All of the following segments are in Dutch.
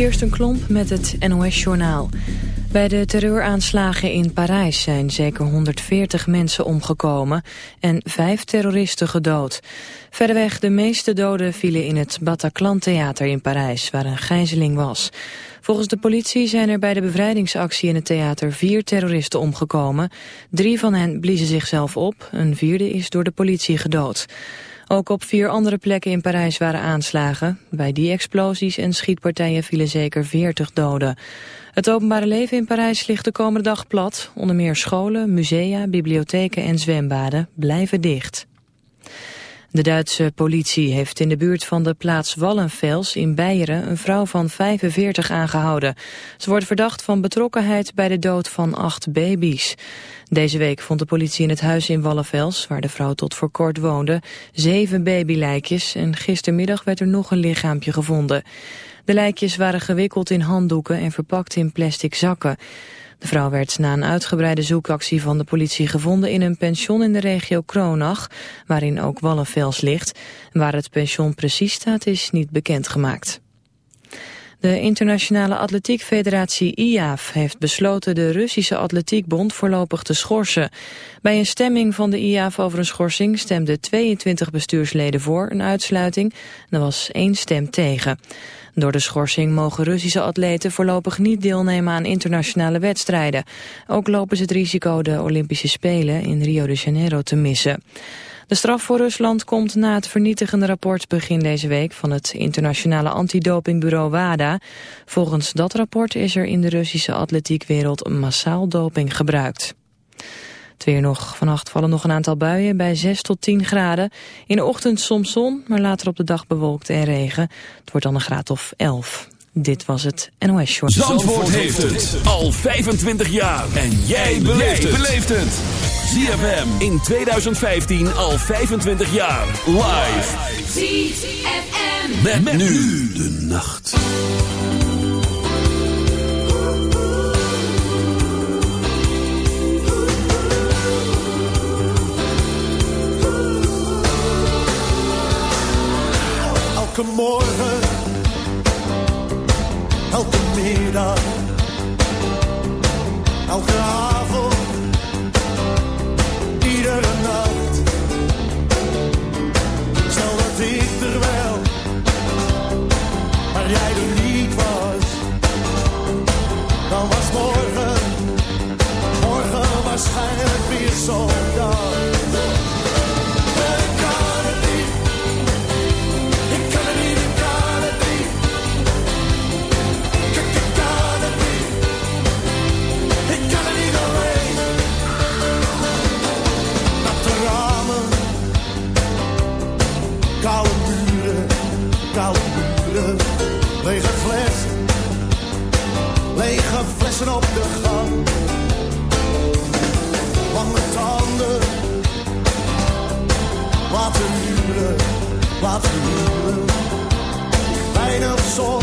Kirsten Klomp met het NOS-journaal. Bij de terreuraanslagen in Parijs zijn zeker 140 mensen omgekomen en vijf terroristen gedood. Verderweg de meeste doden vielen in het Bataclan-theater in Parijs, waar een gijzeling was. Volgens de politie zijn er bij de bevrijdingsactie in het theater vier terroristen omgekomen. Drie van hen bliezen zichzelf op, een vierde is door de politie gedood. Ook op vier andere plekken in Parijs waren aanslagen. Bij die explosies en schietpartijen vielen zeker 40 doden. Het openbare leven in Parijs ligt de komende dag plat. Onder meer scholen, musea, bibliotheken en zwembaden blijven dicht. De Duitse politie heeft in de buurt van de plaats Wallenfels in Beieren een vrouw van 45 aangehouden. Ze wordt verdacht van betrokkenheid bij de dood van acht baby's. Deze week vond de politie in het huis in Wallenfels, waar de vrouw tot voor kort woonde, zeven babylijkjes en gistermiddag werd er nog een lichaampje gevonden. De lijkjes waren gewikkeld in handdoeken en verpakt in plastic zakken. De vrouw werd na een uitgebreide zoekactie van de politie gevonden in een pension in de regio Kronach, waarin ook Wallenfels ligt. Waar het pension precies staat is niet bekendgemaakt. De Internationale Atletiek Federatie IAF heeft besloten de Russische Atletiekbond voorlopig te schorsen. Bij een stemming van de IAF over een schorsing stemden 22 bestuursleden voor een uitsluiting er was één stem tegen. Door de schorsing mogen Russische atleten voorlopig niet deelnemen aan internationale wedstrijden. Ook lopen ze het risico de Olympische Spelen in Rio de Janeiro te missen. De straf voor Rusland komt na het vernietigende rapport begin deze week van het internationale antidopingbureau WADA. Volgens dat rapport is er in de Russische atletiekwereld massaal doping gebruikt. Het weer nog. Vannacht vallen nog een aantal buien bij 6 tot 10 graden. In de ochtend soms zon, maar later op de dag bewolkt en regen. Het wordt dan een graad of 11. Dit was het NOS Short. Zandvoort, Zandvoort heeft het al 25 jaar. En jij beleeft het. ZFM in 2015 al 25 jaar. Live. ZFM. Met, met nu de nacht. Elke morgen, elke middag, Weinig zon,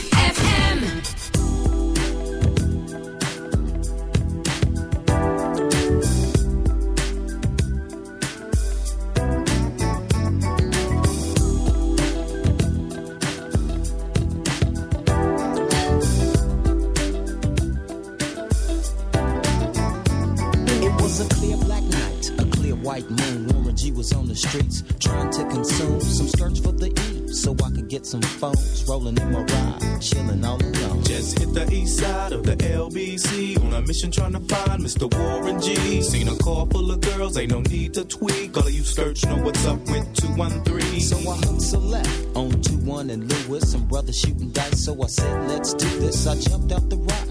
some phones rolling in my ride, chilling all alone. Just hit the east side of the LBC on a mission trying to find Mr. Warren G. Seen a car full of girls, ain't no need to tweak. All of you skirts know what's up with 213. So I hooked select on 21 and Lewis, some brothers shooting dice. So I said, let's do this. I jumped out the rock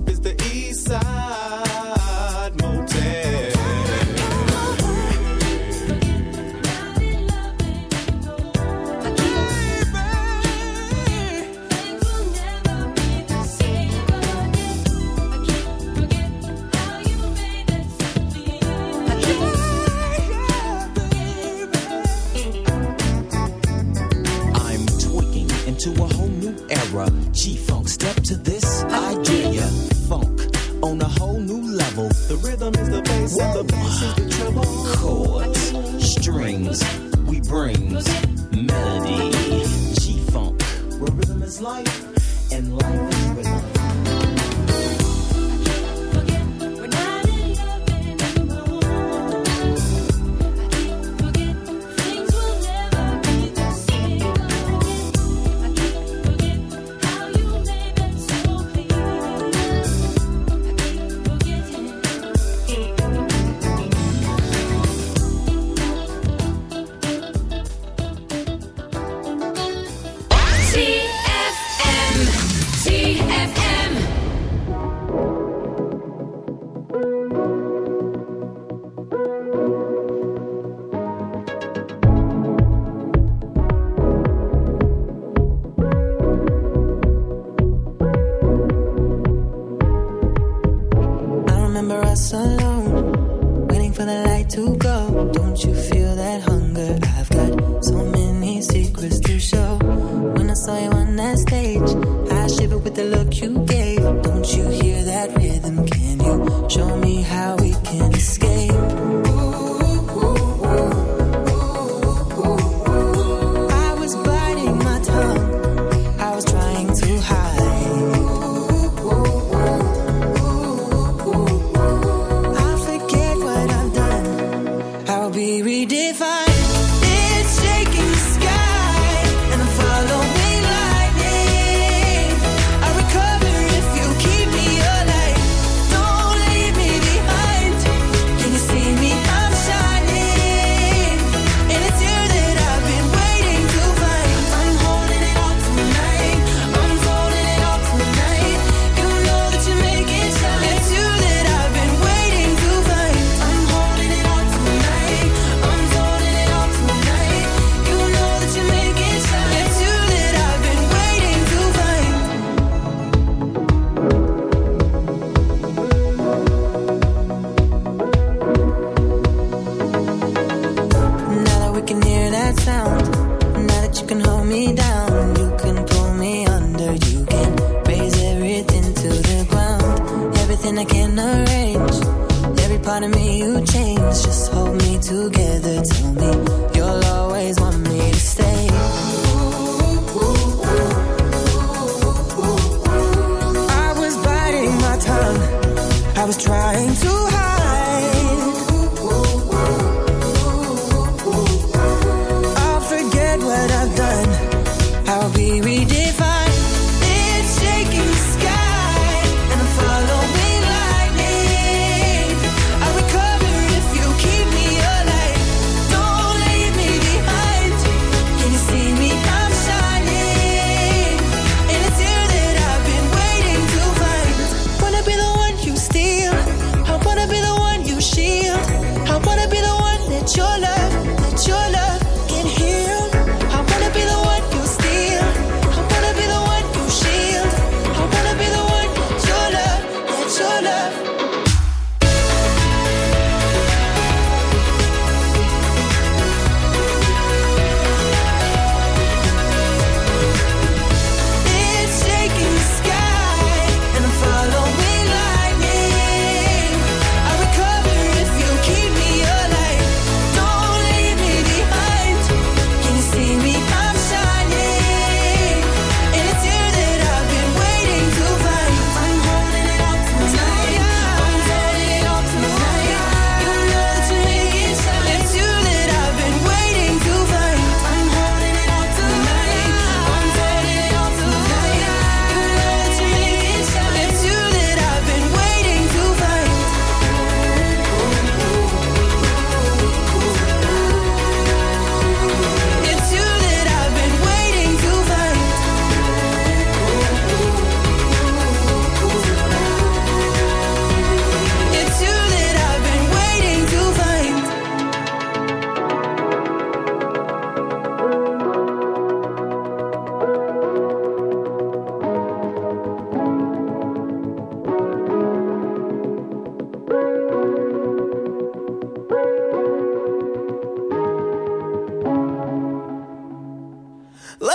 No us alone, waiting for the light to go. Don't you feel that hunger? I've got so many secrets to show. When I saw you on that stage, I shivered with the look you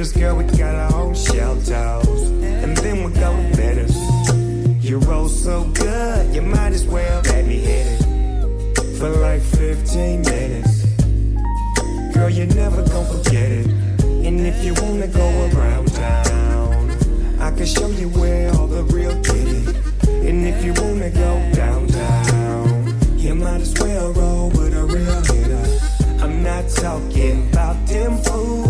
shooters, girl, we got our own shelters. And then we'll go to letters. You roll so good, you might as well let me hit it. For like 15 minutes. Girl, you're never gonna forget it. And if you wanna go around town, I can show you where all the real did it. And if you wanna go downtown, you might as well roll with a real hitter. I'm not talking about them fools.